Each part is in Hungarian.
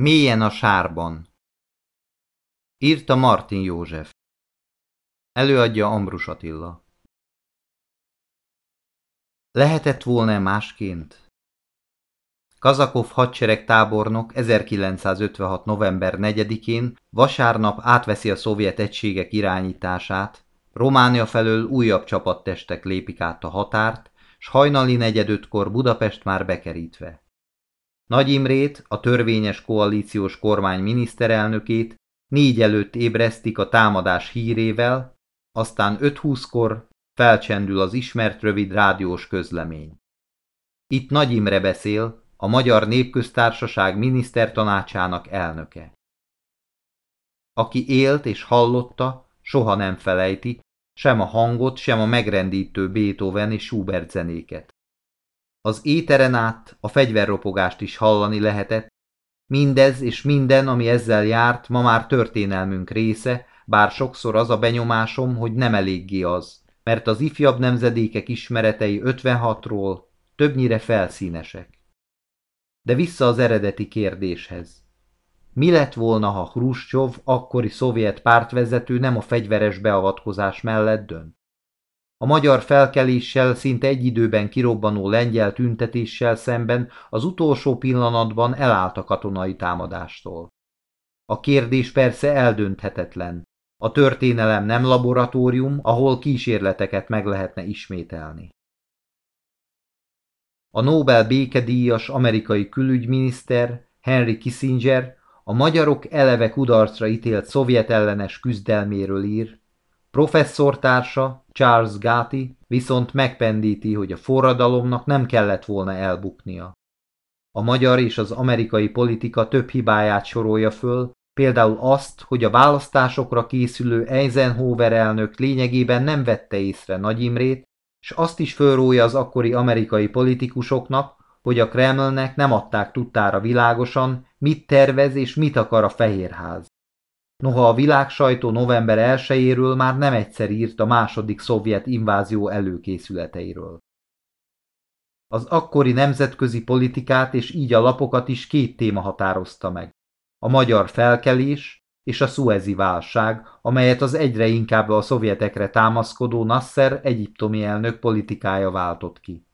Mélyen a sárban. Írta Martin József. Előadja Ambrus Attila. Lehetett volna másként? Kazakov hadsereg tábornok 1956. november 4-én vasárnap átveszi a szovjet egységek irányítását, Románia felől újabb csapattestek lépik át a határt, s hajnali negyedötkor Budapest már bekerítve. Nagy Imrét, a törvényes koalíciós kormány miniszterelnökét négy előtt ébresztik a támadás hírével, aztán 5-20-kor felcsendül az ismert rövid rádiós közlemény. Itt Nagy Imre beszél, a Magyar Népköztársaság minisztertanácsának elnöke. Aki élt és hallotta, soha nem felejti, sem a hangot, sem a megrendítő Beethoven és Schubert zenéket. Az éteren át a fegyverropogást is hallani lehetett, mindez és minden, ami ezzel járt, ma már történelmünk része, bár sokszor az a benyomásom, hogy nem eléggé az, mert az ifjabb nemzedékek ismeretei 56-ról többnyire felszínesek. De vissza az eredeti kérdéshez. Mi lett volna, ha Hruscsov, akkori szovjet pártvezető nem a fegyveres beavatkozás mellett dönt? A magyar felkeléssel szinte egy időben kirobbanó lengyel tüntetéssel szemben az utolsó pillanatban elállt a katonai támadástól. A kérdés persze eldönthetetlen. A történelem nem laboratórium, ahol kísérleteket meg lehetne ismételni. A Nobel békedíjas amerikai külügyminiszter Henry Kissinger a magyarok eleve kudarcra ítélt szovjet ellenes küzdelméről ír, professzortársa Charles Gatti viszont megpendíti, hogy a forradalomnak nem kellett volna elbuknia. A magyar és az amerikai politika több hibáját sorolja föl, például azt, hogy a választásokra készülő Eisenhower elnök lényegében nem vette észre Nagy Imrét, és azt is fölrója az akkori amerikai politikusoknak, hogy a Kremlnek nem adták tudtára világosan, mit tervez és mit akar a Fehérház. Noha a világsajtó november 1-éről már nem egyszer írt a második szovjet invázió előkészületeiről. Az akkori nemzetközi politikát és így a lapokat is két téma határozta meg. A magyar felkelés és a szuezi válság, amelyet az egyre inkább a szovjetekre támaszkodó Nasser egyiptomi elnök politikája váltott ki.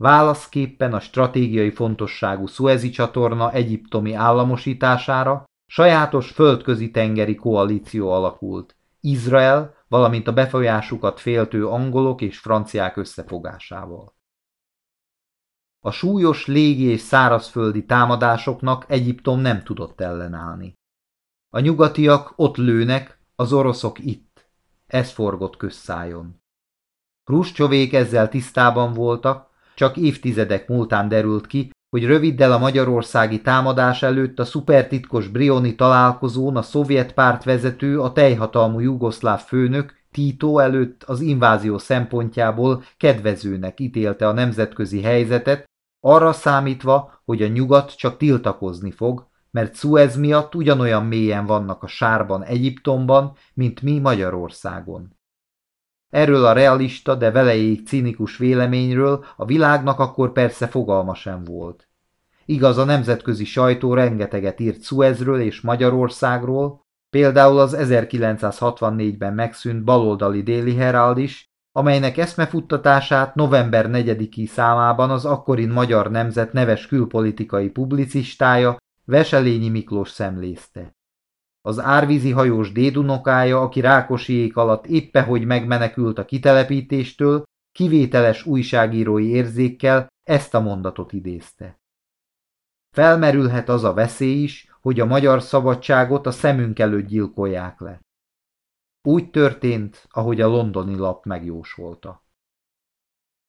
Válaszképpen a stratégiai fontosságú szuezi csatorna egyiptomi államosítására sajátos földközi tengeri koalíció alakult, Izrael, valamint a befolyásukat féltő angolok és franciák összefogásával. A súlyos légi és szárazföldi támadásoknak Egyiptom nem tudott ellenállni. A nyugatiak ott lőnek, az oroszok itt. Ez forgott közszájon. Kruscsovék ezzel tisztában voltak, csak évtizedek múltán derült ki, hogy röviddel a magyarországi támadás előtt a szupertitkos Brioni találkozón a szovjet pártvezető, a teljhatalmú jugoszláv főnök Tito előtt az invázió szempontjából kedvezőnek ítélte a nemzetközi helyzetet, arra számítva, hogy a nyugat csak tiltakozni fog, mert Suez miatt ugyanolyan mélyen vannak a sárban Egyiptomban, mint mi Magyarországon. Erről a realista, de veleig cinikus véleményről a világnak akkor persze fogalma sem volt. Igaz, a nemzetközi sajtó rengeteget írt Suezről és Magyarországról, például az 1964-ben megszűnt baloldali Déli Herald is, amelynek eszmefuttatását november 4-i számában az akkorin magyar nemzet neves külpolitikai publicistája Veselényi Miklós szemlézte. Az árvízi hajós dédunokája, aki Rákosiék alatt éppe hogy megmenekült a kitelepítéstől, kivételes újságírói érzékkel ezt a mondatot idézte. Felmerülhet az a veszély is, hogy a magyar szabadságot a szemünk előtt gyilkolják le. Úgy történt, ahogy a londoni lap megjósolta.